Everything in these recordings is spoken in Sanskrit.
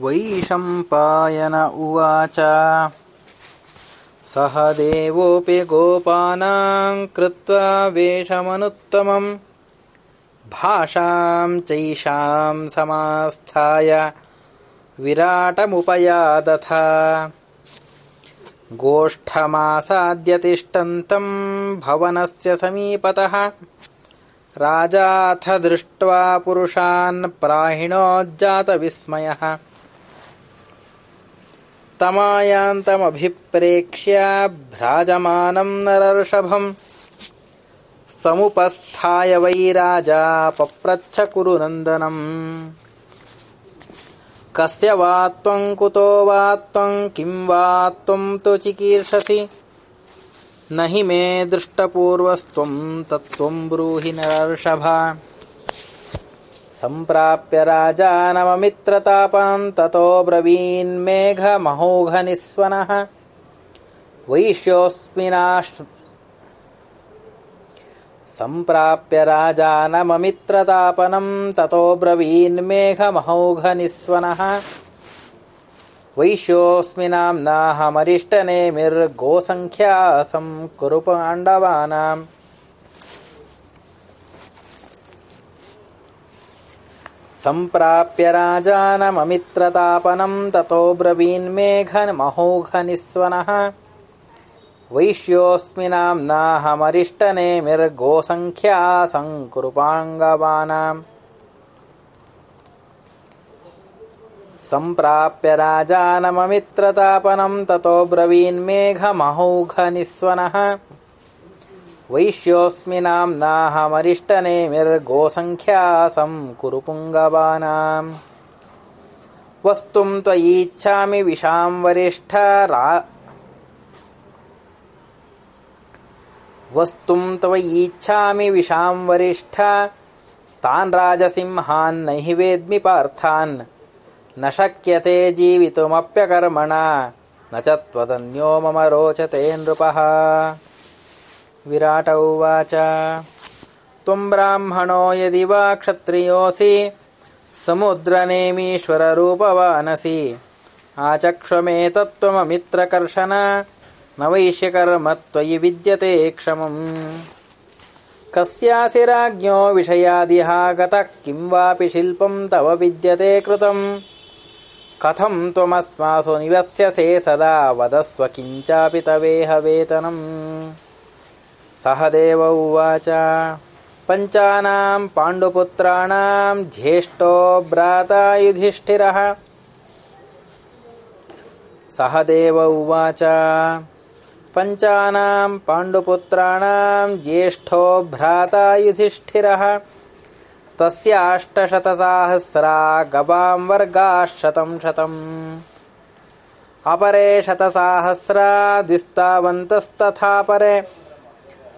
वैशम्पायन उवाच। सह देवोऽपि गोपानां कृत्वा वेषमनुत्तमम् भाषां चैषां समास्थाय विराटमुपयादथ। गोष्ठमासाद्य तिष्ठन्तम् भवनस्य समीपतः। राजाथ दृष्ट्वा पुरुषान् प्राहिणोज्जातविस्मयः तमायान्तमभिप्रेक्ष्य भ्राजमानं समुपस्थाय वै राजा पप्रच्छ कुरु नन्दनम् कस्य वा त्वं कुतो वा त्वं किं वा त्वं तु चिकीर्षसि। न हि मे दृष्टपूर्वस्त्वं तत्त्वं ब्रूहि नरर्षभ सम्प्राप्य राजानममित्रतापान् ततो ब्रवीन्मेघमहोघनिस्वनः सम्प्राप्य राजानममित्रतापनं ततो ब्रवीन्मेघमहौघनिस्वनः नाम्नाहमरिष्टनेमिर्गोसङ्ख्यासं कुरु पाण्डवानाम् सम्प्राप्य राजानममित्रतापनं ततो ब्रवीन्मेघमहोघनिस्वनः वैश्योऽस्मि नाम्नाहमरिष्टनेमिर्गोसङ्ख्यासं कुरु पाण्डवानाम् सम्प्राप्य राजानममित्रतापनं ततो ब्रवीन्मेघमहौघनिस्वनः वैश्योऽस्मि नाम्नाहमरिष्टनेमिर्गोसङ्ख्यासं कुरु पुङ्गवानाम्। वस्तुं त्वयीच्छामि विशां वरिष्ठ वस्तुं त्वयीच्छामि विशां वरिष्ठ तान् राजसिंहान् न हि वेद्मि पार्थान्। न शक्यते जीवितुमप्यकर्मणा न च त्वदन्यो मम रोचते नृपः विराट उवाच। त्वं ब्राह्मणो यदि वा क्षत्रियोऽसि समुद्रनेमीश्वररूपवानसि। आचक्ष्वमेतत्त्वममित्रकर्षण न वैश्यकर्म त्वयि विद्यते क्षमम्। कस्यासि राज्ञो विषयादिह गतः किं वापि शिल्पं तव विद्यते कृतम्। कथं त्वमस्मासु निवस्यसे सदा वदस्व किञ्चापि तवेह वेतनम् सह देव उवाच। पञ्चानां पाण्डुपुत्राणां ज्येष्ठो भ्राता युधिष्ठिरः। सह देव उवाच। पञ्चानां पाण्डुपुत्राणां ज्येष्ठो भ्राता युधिष्ठिरः। तस्याष्टशतसाहस्रा गवां वर्गाः शतं शतम्। अपरे शतसाहस्रा द्विस्तावन्तस्तथा परे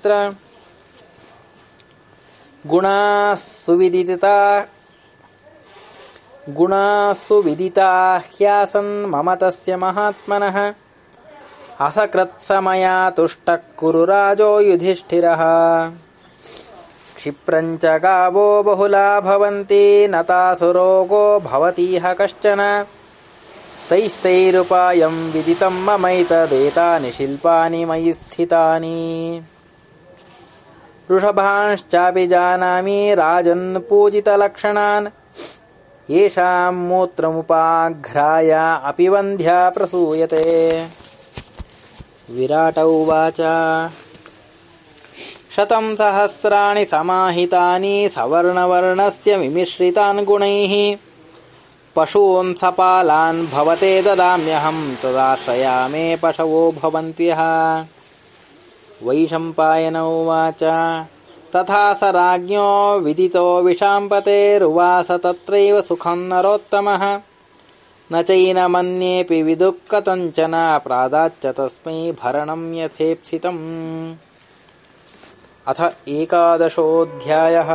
मित्र गुणाः सुविदिता गुणाः सुविदिता ह्यासन् मम तस्य महात्मनः। असकृत्समया तुष्टः कुरु राजो युधिष्ठिरः। क्षिप्रञ्च गावो बहुला भवन्ति न तासु रोगो भवतीह कश्चन। तैस्तैरुपायं विदितं ममैतदेतानि शिल्पानि मयि स्थितानि वृषभांश्चापि जानामि राजन् पूजितलक्षणान्। येषां मूत्रमुपाघ्राय प्रसूयते। विराट उवाच। शतं सहस्राणि समाहितानि सवर्णवर्णस्य विमिश्रितान् गुणैः। पशून् सपालान् भवते ददाम्यहं तदाश्रया मे पशवो भवन्त्यः वैशम्पायन उवाच। तथा स राज्ञो विदितो विशाम्पतेरुवास तत्रैव सुखं नरोत्तमः। न चैनमन्येऽपि विदुःखतञ्चना प्रादाच्च तस्मै भरणं यथेप्सितम्। अथ एकादशोऽध्यायः।